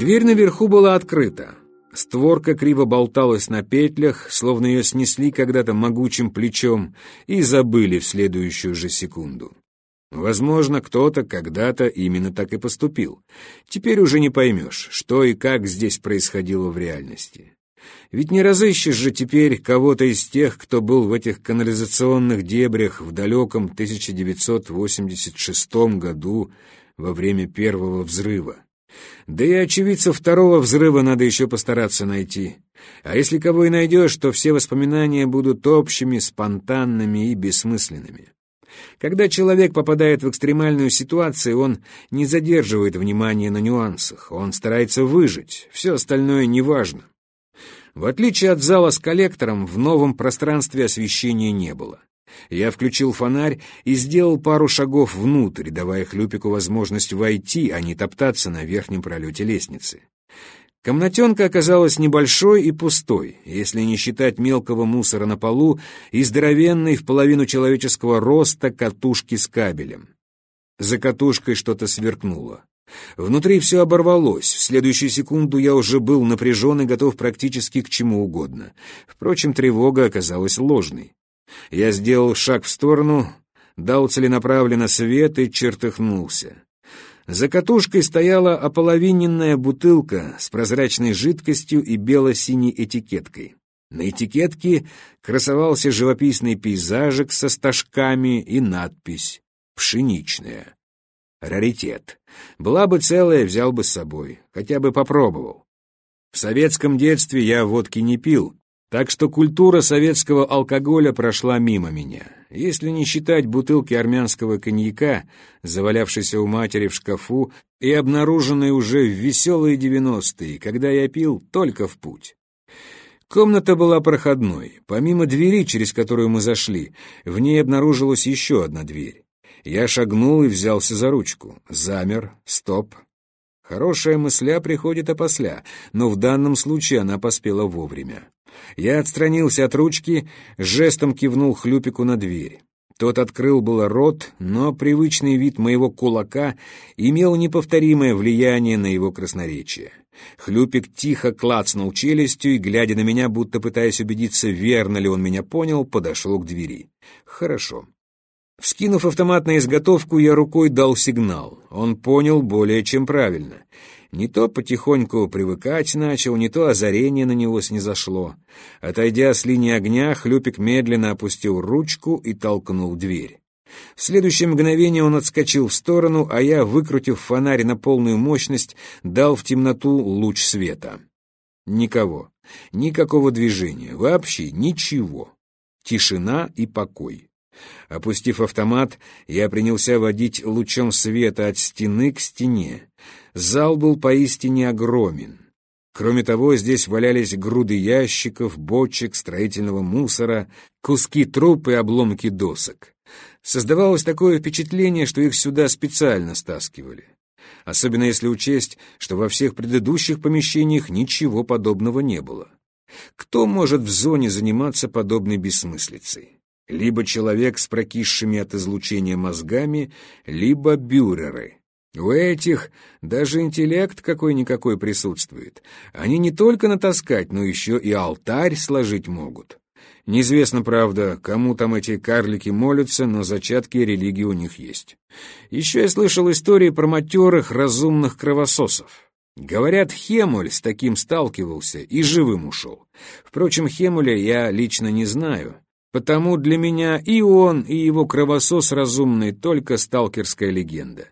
Дверь наверху была открыта. Створка криво болталась на петлях, словно ее снесли когда-то могучим плечом и забыли в следующую же секунду. Возможно, кто-то когда-то именно так и поступил. Теперь уже не поймешь, что и как здесь происходило в реальности. Ведь не разыщешь же теперь кого-то из тех, кто был в этих канализационных дебрях в далеком 1986 году во время первого взрыва. Да и очевидцев второго взрыва надо еще постараться найти. А если кого и найдешь, то все воспоминания будут общими, спонтанными и бессмысленными. Когда человек попадает в экстремальную ситуацию, он не задерживает внимания на нюансах, он старается выжить, все остальное неважно. В отличие от зала с коллектором, в новом пространстве освещения не было. Я включил фонарь и сделал пару шагов внутрь, давая Хлюпику возможность войти, а не топтаться на верхнем пролете лестницы. Комнатенка оказалась небольшой и пустой, если не считать мелкого мусора на полу и здоровенной в половину человеческого роста катушки с кабелем. За катушкой что-то сверкнуло. Внутри все оборвалось. В следующую секунду я уже был напряжен и готов практически к чему угодно. Впрочем, тревога оказалась ложной. Я сделал шаг в сторону, дал целенаправленно свет и чертыхнулся. За катушкой стояла ополовиненная бутылка с прозрачной жидкостью и бело-синей этикеткой. На этикетке красовался живописный пейзажик со стажками и надпись «Пшеничная». Раритет. Была бы целая, взял бы с собой, хотя бы попробовал. В советском детстве я водки не пил, так что культура советского алкоголя прошла мимо меня. Если не считать бутылки армянского коньяка, завалявшейся у матери в шкафу и обнаруженной уже в веселые девяностые, когда я пил только в путь. Комната была проходной. Помимо двери, через которую мы зашли, в ней обнаружилась еще одна дверь. Я шагнул и взялся за ручку. Замер. Стоп. Хорошая мысля приходит опосля, но в данном случае она поспела вовремя. Я отстранился от ручки, жестом кивнул Хлюпику на дверь. Тот открыл было рот, но привычный вид моего кулака имел неповторимое влияние на его красноречие. Хлюпик тихо клацнул челюстью и, глядя на меня, будто пытаясь убедиться, верно ли он меня понял, подошел к двери. «Хорошо». Вскинув автомат на изготовку, я рукой дал сигнал. Он понял более чем правильно. Не то потихоньку привыкать начал, не то озарение на него снизошло. Отойдя с линии огня, Хлюпик медленно опустил ручку и толкнул дверь. В следующее мгновение он отскочил в сторону, а я, выкрутив фонарь на полную мощность, дал в темноту луч света. Никого. Никакого движения. Вообще ничего. Тишина и покой. Опустив автомат, я принялся водить лучом света от стены к стене. Зал был поистине огромен. Кроме того, здесь валялись груды ящиков, бочек, строительного мусора, куски труб и обломки досок. Создавалось такое впечатление, что их сюда специально стаскивали. Особенно если учесть, что во всех предыдущих помещениях ничего подобного не было. Кто может в зоне заниматься подобной бессмыслицей? Либо человек с прокисшими от излучения мозгами, либо бюреры — у этих даже интеллект какой-никакой присутствует. Они не только натаскать, но еще и алтарь сложить могут. Неизвестно, правда, кому там эти карлики молятся, но зачатки религии у них есть. Еще я слышал истории про матерых разумных кровососов. Говорят, Хемуль с таким сталкивался и живым ушел. Впрочем, Хемуля я лично не знаю, потому для меня и он, и его кровосос разумный только сталкерская легенда.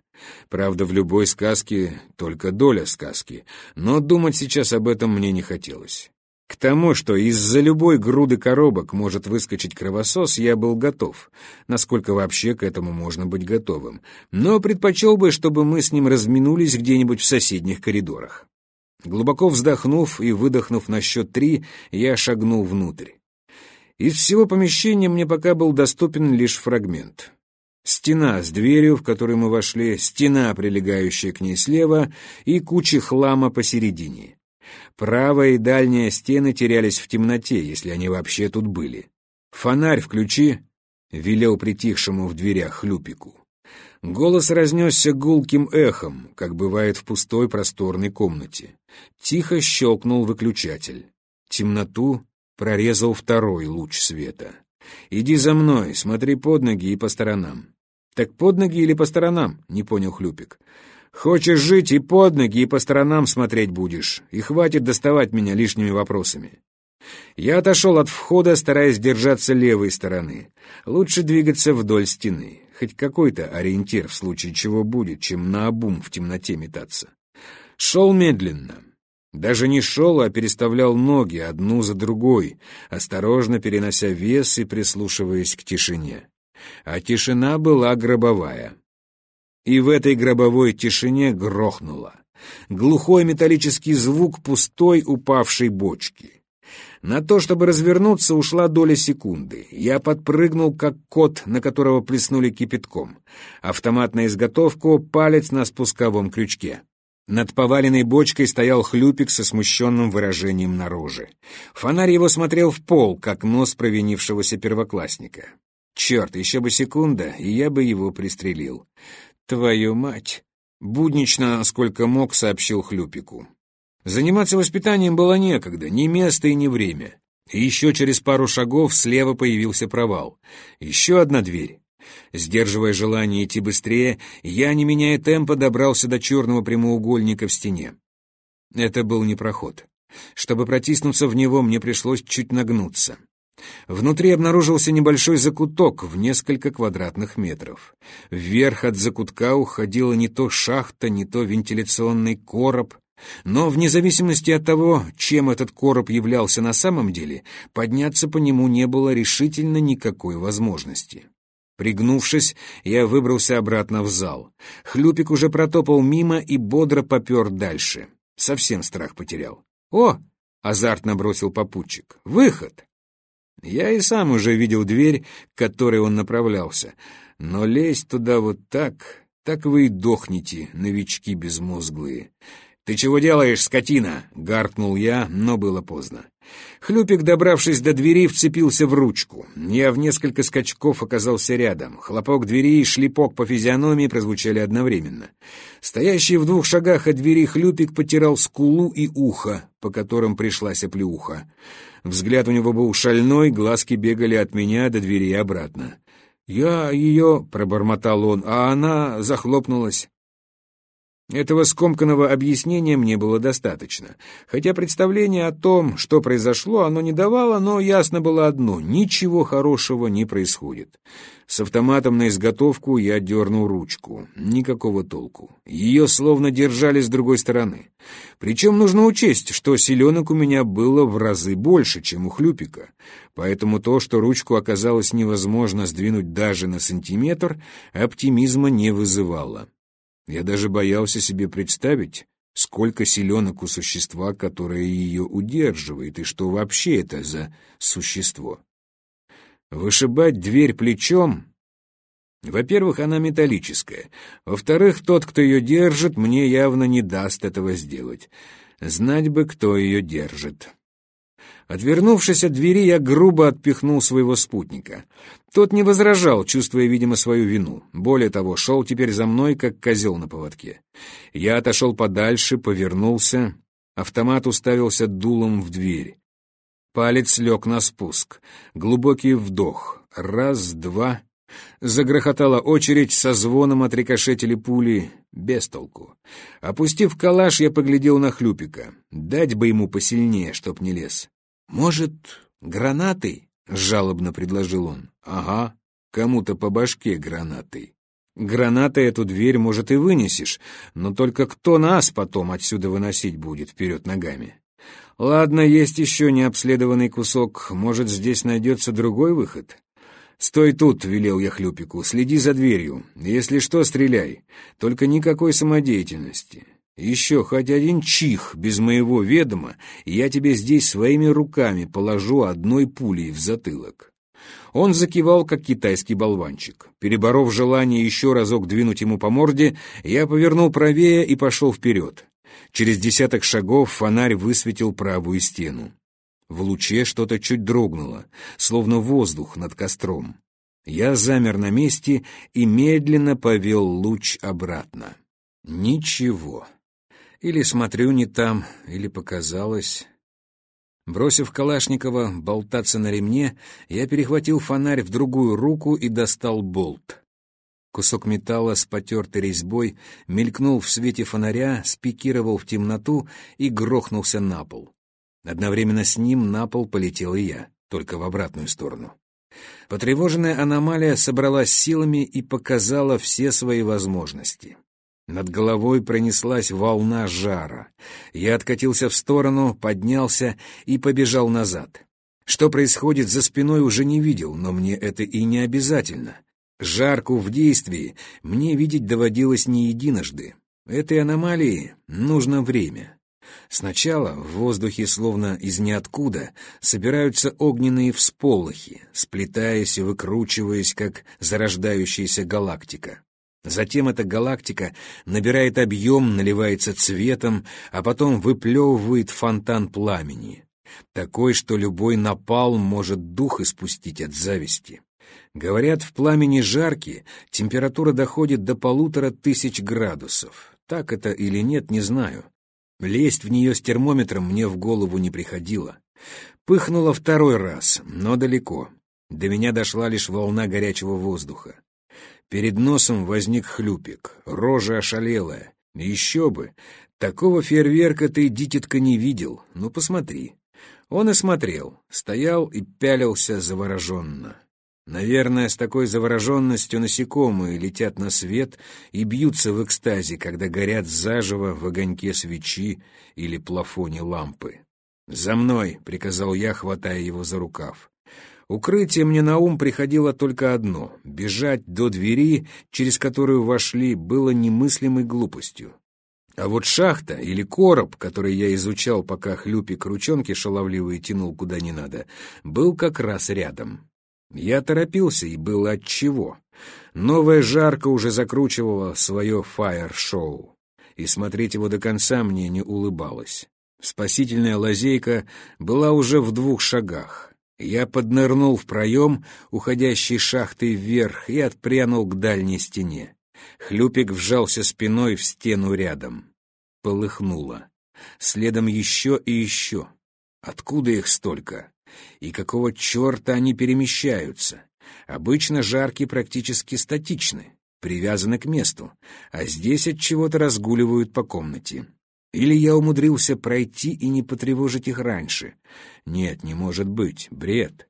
Правда, в любой сказке только доля сказки, но думать сейчас об этом мне не хотелось. К тому, что из-за любой груды коробок может выскочить кровосос, я был готов, насколько вообще к этому можно быть готовым, но предпочел бы, чтобы мы с ним разминулись где-нибудь в соседних коридорах. Глубоко вздохнув и выдохнув на счет три, я шагнул внутрь. Из всего помещения мне пока был доступен лишь фрагмент. Стена с дверью, в которую мы вошли, стена, прилегающая к ней слева, и куча хлама посередине. Правая и дальняя стены терялись в темноте, если они вообще тут были. «Фонарь включи!» — велел притихшему в дверях хлюпику. Голос разнесся гулким эхом, как бывает в пустой просторной комнате. Тихо щелкнул выключатель. Темноту прорезал второй луч света. «Иди за мной, смотри под ноги и по сторонам». «Так под ноги или по сторонам?» — не понял Хлюпик. «Хочешь жить и под ноги, и по сторонам смотреть будешь, и хватит доставать меня лишними вопросами». Я отошел от входа, стараясь держаться левой стороны. Лучше двигаться вдоль стены. Хоть какой-то ориентир в случае чего будет, чем наобум в темноте метаться. Шел медленно. Даже не шел, а переставлял ноги одну за другой, осторожно перенося вес и прислушиваясь к тишине. А тишина была гробовая. И в этой гробовой тишине грохнуло. Глухой металлический звук пустой упавшей бочки. На то, чтобы развернуться, ушла доля секунды. Я подпрыгнул, как кот, на которого плеснули кипятком. Автомат на изготовку, палец на спусковом крючке. Над поваленной бочкой стоял хлюпик со смущенным выражением на роже. Фонарь его смотрел в пол, как нос провинившегося первоклассника. Черт, еще бы секунда, и я бы его пристрелил. Твою мать! Буднично, сколько мог, сообщил хлюпику. Заниматься воспитанием было некогда, ни место и ни время. И еще через пару шагов слева появился провал. Еще одна дверь. Сдерживая желание идти быстрее, я, не меняя темпа, добрался до черного прямоугольника в стене. Это был не проход. Чтобы протиснуться в него, мне пришлось чуть нагнуться. Внутри обнаружился небольшой закуток в несколько квадратных метров. Вверх от закутка уходила не то шахта, не то вентиляционный короб, но вне зависимости от того, чем этот короб являлся на самом деле, подняться по нему не было решительно никакой возможности. Пригнувшись, я выбрался обратно в зал. Хлюпик уже протопал мимо и бодро попер дальше. Совсем страх потерял. «О!» — азартно бросил попутчик. «Выход!» Я и сам уже видел дверь, к которой он направлялся. Но лезть туда вот так, так вы и дохнете, новички безмозглые. «Ты чего делаешь, скотина?» — гаркнул я, но было поздно. Хлюпик, добравшись до двери, вцепился в ручку. Я в несколько скачков оказался рядом. Хлопок двери и шлепок по физиономии прозвучали одновременно. Стоящий в двух шагах от двери Хлюпик потирал скулу и ухо, по которым пришлась оплеуха. Взгляд у него был шальной, глазки бегали от меня до двери и обратно. «Я ее...» — пробормотал он, а она захлопнулась. Этого скомканного объяснения мне было достаточно. Хотя представление о том, что произошло, оно не давало, но ясно было одно — ничего хорошего не происходит. С автоматом на изготовку я дернул ручку. Никакого толку. Ее словно держали с другой стороны. Причем нужно учесть, что селенок у меня было в разы больше, чем у хлюпика. Поэтому то, что ручку оказалось невозможно сдвинуть даже на сантиметр, оптимизма не вызывало. Я даже боялся себе представить, сколько селенок у существа, которое ее удерживает, и что вообще это за существо. Вышибать дверь плечом... Во-первых, она металлическая. Во-вторых, тот, кто ее держит, мне явно не даст этого сделать. Знать бы, кто ее держит. Отвернувшись от двери, я грубо отпихнул своего спутника. Тот не возражал, чувствуя, видимо, свою вину. Более того, шел теперь за мной, как козел на поводке. Я отошел подальше, повернулся. Автомат уставился дулом в дверь. Палец лег на спуск. Глубокий вдох. Раз, два. Загрохотала очередь, со звоном отрикошетили пули. Без толку. Опустив калаш, я поглядел на Хлюпика. Дать бы ему посильнее, чтоб не лез. «Может, гранатой?» — жалобно предложил он. «Ага, кому-то по башке гранатой». Гранатой эту дверь, может, и вынесешь, но только кто нас потом отсюда выносить будет вперед ногами? Ладно, есть еще необследованный кусок, может, здесь найдется другой выход? «Стой тут», — велел я Хлюпику, — «следи за дверью. Если что, стреляй. Только никакой самодеятельности. Еще хоть один чих без моего ведома, и я тебе здесь своими руками положу одной пулей в затылок. Он закивал, как китайский болванчик. Переборов желание еще разок двинуть ему по морде, я повернул правее и пошел вперед. Через десяток шагов фонарь высветил правую стену. В луче что-то чуть дрогнуло, словно воздух над костром. Я замер на месте и медленно повел луч обратно. Ничего. Или смотрю не там, или показалось. Бросив Калашникова болтаться на ремне, я перехватил фонарь в другую руку и достал болт. Кусок металла с потертой резьбой мелькнул в свете фонаря, спикировал в темноту и грохнулся на пол. Одновременно с ним на пол полетел и я, только в обратную сторону. Потревоженная аномалия собралась силами и показала все свои возможности. Над головой пронеслась волна жара. Я откатился в сторону, поднялся и побежал назад. Что происходит за спиной, уже не видел, но мне это и не обязательно. Жарку в действии мне видеть доводилось не единожды. Этой аномалии нужно время. Сначала в воздухе, словно из ниоткуда, собираются огненные всполохи, сплетаясь и выкручиваясь, как зарождающаяся галактика. Затем эта галактика набирает объем, наливается цветом, а потом выплевывает фонтан пламени. Такой, что любой напал может дух испустить от зависти. Говорят, в пламени жарки температура доходит до полутора тысяч градусов. Так это или нет, не знаю. Лезть в нее с термометром мне в голову не приходило. Пыхнуло второй раз, но далеко. До меня дошла лишь волна горячего воздуха. Перед носом возник хлюпик, рожа ошалелая. Еще бы! Такого фейерверка ты, дитятка, не видел. Ну, посмотри. Он и смотрел, стоял и пялился завороженно. Наверное, с такой завороженностью насекомые летят на свет и бьются в экстазе, когда горят заживо в огоньке свечи или плафоне лампы. «За мной!» — приказал я, хватая его за рукав. Укрытие мне на ум приходило только одно — бежать до двери, через которую вошли, было немыслимой глупостью. А вот шахта или короб, который я изучал, пока хлюпик ручонки шаловливые тянул куда не надо, был как раз рядом. Я торопился, и было отчего. Новая жарка уже закручивала свое фаер-шоу, и смотреть его до конца мне не улыбалось. Спасительная лазейка была уже в двух шагах. Я поднырнул в проем, уходящий шахтой вверх, и отпрянул к дальней стене. Хлюпик вжался спиной в стену рядом. Полыхнуло. Следом еще и еще. Откуда их столько? И какого черта они перемещаются? Обычно жарки практически статичны, привязаны к месту, а здесь от чего-то разгуливают по комнате. Или я умудрился пройти и не потревожить их раньше? Нет, не может быть, бред.